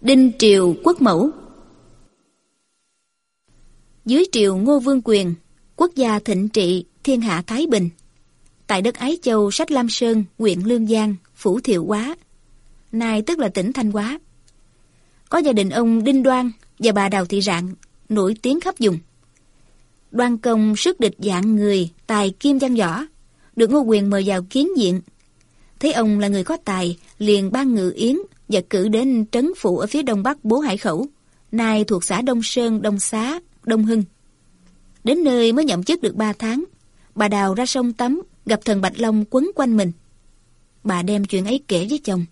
Đinh Triều Quốc Mẫu Dưới triều Ngô Vương Quyền, quốc gia thịnh trị, thiên hạ Thái Bình. Tại đất Ái Châu, Sách Lam Sơn, huyện Lương Giang, Phủ Thiệu Quá, nay tức là tỉnh Thanh Hóa. Có gia đình ông Đinh Đoan và bà Đào Thị Rạng, nổi tiếng khắp vùng. Đoan công sức địch dạng người, tài kim văn võ, được Ngô Quyền mời vào kiến diện. Thấy ông là người có tài, liền ban ngự yến và cử đến trấn phụ ở phía đông bắc Bố Hải Khẩu, nay thuộc xã Đông Sơn, Đông Xá, Đông Hưng. Đến nơi mới nhậm chức được ba tháng, bà Đào ra sông tắm, gặp thần Bạch Long quấn quanh mình. Bà đem chuyện ấy kể với chồng.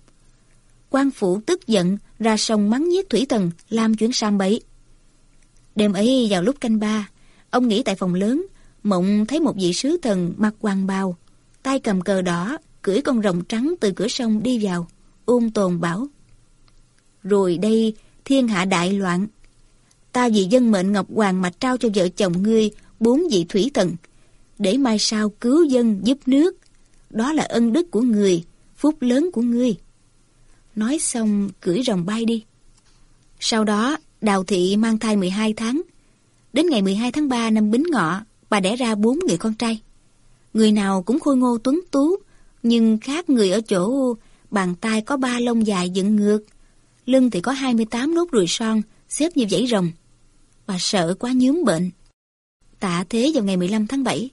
quan phủ tức giận, ra sông mắng nhiếc thủy thần, làm chuyến sang bẫy. Đêm ấy vào lúc canh ba, ông nghỉ tại phòng lớn, mộng thấy một vị sứ thần mặc hoàng bào, tay cầm cờ đỏ, cưỡi con rồng trắng từ cửa sông đi vào, ung tồn bảo. Rồi đây, thiên hạ đại loạn. Ta vì dân mệnh Ngọc Hoàng mà trao cho vợ chồng ngươi bốn vị thủy thần, để mai sau cứu dân giúp nước. Đó là ân đức của người, phúc lớn của ngươi. Nói xong cưỡi rồng bay đi. Sau đó, Đào Thị mang thai 12 tháng. Đến ngày 12 tháng 3 năm Bính Ngọ, bà đẻ ra bốn người con trai. Người nào cũng khôi ngô tuấn tú, nhưng khác người ở chỗ bàn tay có ba lông dài dựng ngược, lưng thì có 28 nốt ruồi son, xếp như dãy rồng. Bà sợ quá nhúm bệnh. Tạ thế vào ngày 15 tháng 7.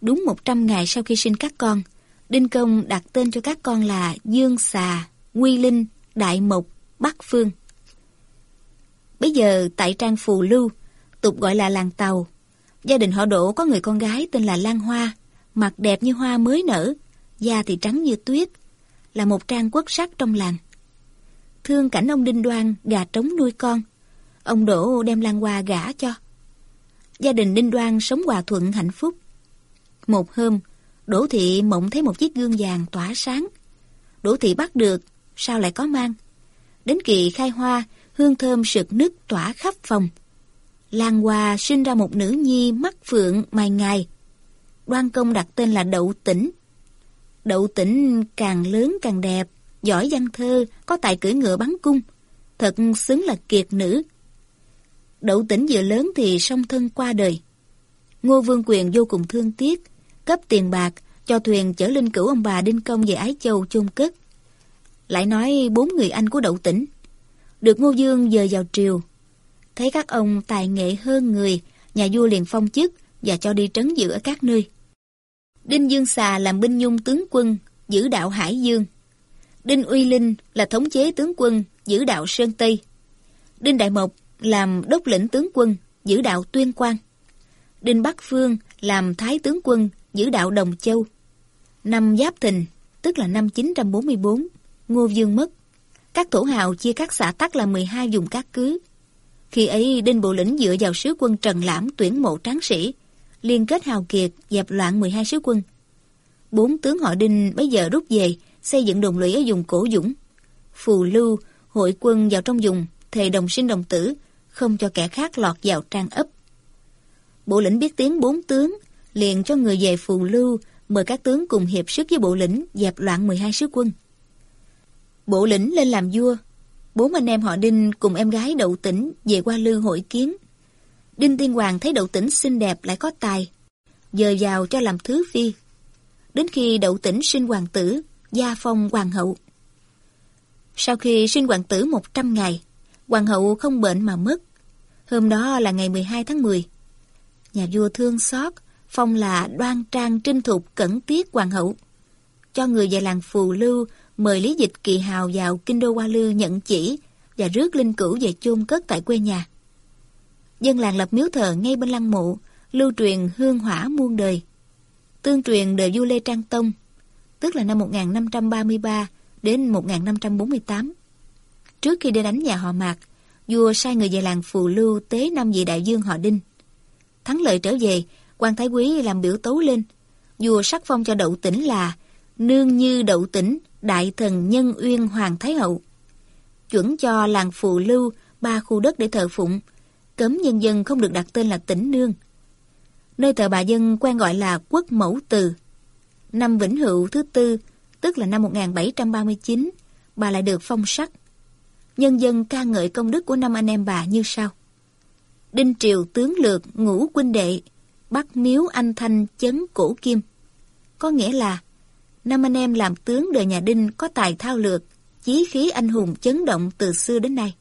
Đúng 100 ngày sau khi sinh các con, Đinh Công đặt tên cho các con là Dương Xà, Nguy Linh, Đại Mộc, Bắc Phương. Bây giờ tại Trang Phù Lưu, tục gọi là làng Tàu, gia đình họ Đỗ có người con gái tên là Lan Hoa, mặt đẹp như hoa mới nở, da thì trắng như tuyết, là một trang quốc sắc trong làng. Thương cảnh ông Đinh Đoan gà trống nuôi con, ông Đỗ đem Lan Hoa gả cho. Gia đình Đinh Đoan sống hòa thuận hạnh phúc. Một hôm, Đỗ Thị mộng thấy một chiếc gương vàng tỏa sáng. Đỗ Thị bắt được, sao lại có mang? Đến kỳ khai hoa, hương thơm sực nức tỏa khắp phòng. Lan Hoa sinh ra một nữ nhi mắt phượng mày ngài. Đoan công đặt tên là Đậu Tĩnh. Đậu Tĩnh càng lớn càng đẹp, giỏi văn thơ, có tài cưỡi ngựa bắn cung. Thật xứng là kiệt nữ. Đậu Tĩnh vừa lớn thì song thân qua đời. Ngô Vương Quyền vô cùng thương tiếc, cấp tiền bạc cho thuyền chở linh cửu ông bà Đinh Công về Ái Châu chôn cất. Lại nói bốn người anh của Đậu Tĩnh. Được Ngô Dương dời vào triều. Thấy các ông tài nghệ hơn người, nhà vua liền phong chức và cho đi trấn giữ ở các nơi. Đinh Dương Xà làm binh nhung tướng quân, giữ đạo Hải Dương. Đinh Uy Linh là thống chế tướng quân, giữ đạo Sơn Tây. Đinh Đại Mộc làm đốc lĩnh tướng quân, giữ đạo Tuyên Quang. Đinh Bắc Phương làm thái tướng quân, giữ đạo Đồng Châu. Năm Giáp Thìn, tức là năm 944, Ngô Dương mất. Các thổ hào chia các xã tắc là 12 vùng cát cứ. Khi ấy Đinh Bộ Lĩnh dựa vào sứ quân Trần Lãm tuyển mộ tráng sĩ, liên kết hào kiệt dẹp loạn 12 sứ quân. Bốn tướng họ Đinh bây giờ rút về, xây dựng đồn lũy ở vùng Cổ Dũng. Phù Lưu, hội quân vào trong vùng, thề đồng sinh đồng tử, không cho kẻ khác lọt vào trang ấp. Bộ lĩnh biết tiếng bốn tướng, liền cho người về Phù Lưu, mời các tướng cùng hiệp sức với bộ lĩnh dẹp loạn 12 sứ quân. Bộ lĩnh lên làm vua, bốn anh em họ Đinh cùng em gái Đậu Tĩnh về qua lư hội kiến. Đinh Tiên Hoàng thấy Đậu Tĩnh xinh đẹp lại có tài, dời vào cho làm thứ phi. Đến khi Đậu Tĩnh sinh hoàng tử, gia phong hoàng hậu. Sau khi sinh hoàng tử 100 ngày, hoàng hậu không bệnh mà mất. Hôm đó là ngày 12 tháng 10. Nhà vua thương xót, phong là đoan trang trinh thục cẩn tiết hoàng hậu. Cho người về làng phù lưu mời Lý Dịch Kỳ Hào vào Kinh Đô Hoa Lư nhận chỉ và rước linh cửu về chôn cất tại quê nhà. Dân làng lập miếu thờ ngay bên lăng mộ, lưu truyền hương hỏa muôn đời. Tương truyền đời vua Lê Trang Tông, tức là năm 1533 đến 1548. Trước khi đi đánh nhà họ Mạc, vua sai người về làng Phù Lưu tế năm vị đại dương họ Đinh. Thắng lợi trở về, quan thái quý làm biểu tấu lên. Vua sắc phong cho đậu tỉnh là Nương Như Đậu Tỉnh, Đại Thần Nhân Uyên Hoàng Thái Hậu. Chuẩn cho làng Phù Lưu ba khu đất để thờ phụng, cấm nhân dân không được đặt tên là tỉnh Nương. Nơi thờ bà dân quen gọi là Quốc Mẫu Từ. Năm Vĩnh Hữu thứ tư, tức là năm 1739, bà lại được phong sắc. nhân dân ca ngợi công đức của năm anh em bà như sau. Đinh Triều tướng lược ngũ quân đệ, bắt miếu anh thanh chấn cổ kim. Có nghĩa là, năm anh em làm tướng đời nhà Đinh có tài thao lược, chí khí anh hùng chấn động từ xưa đến nay.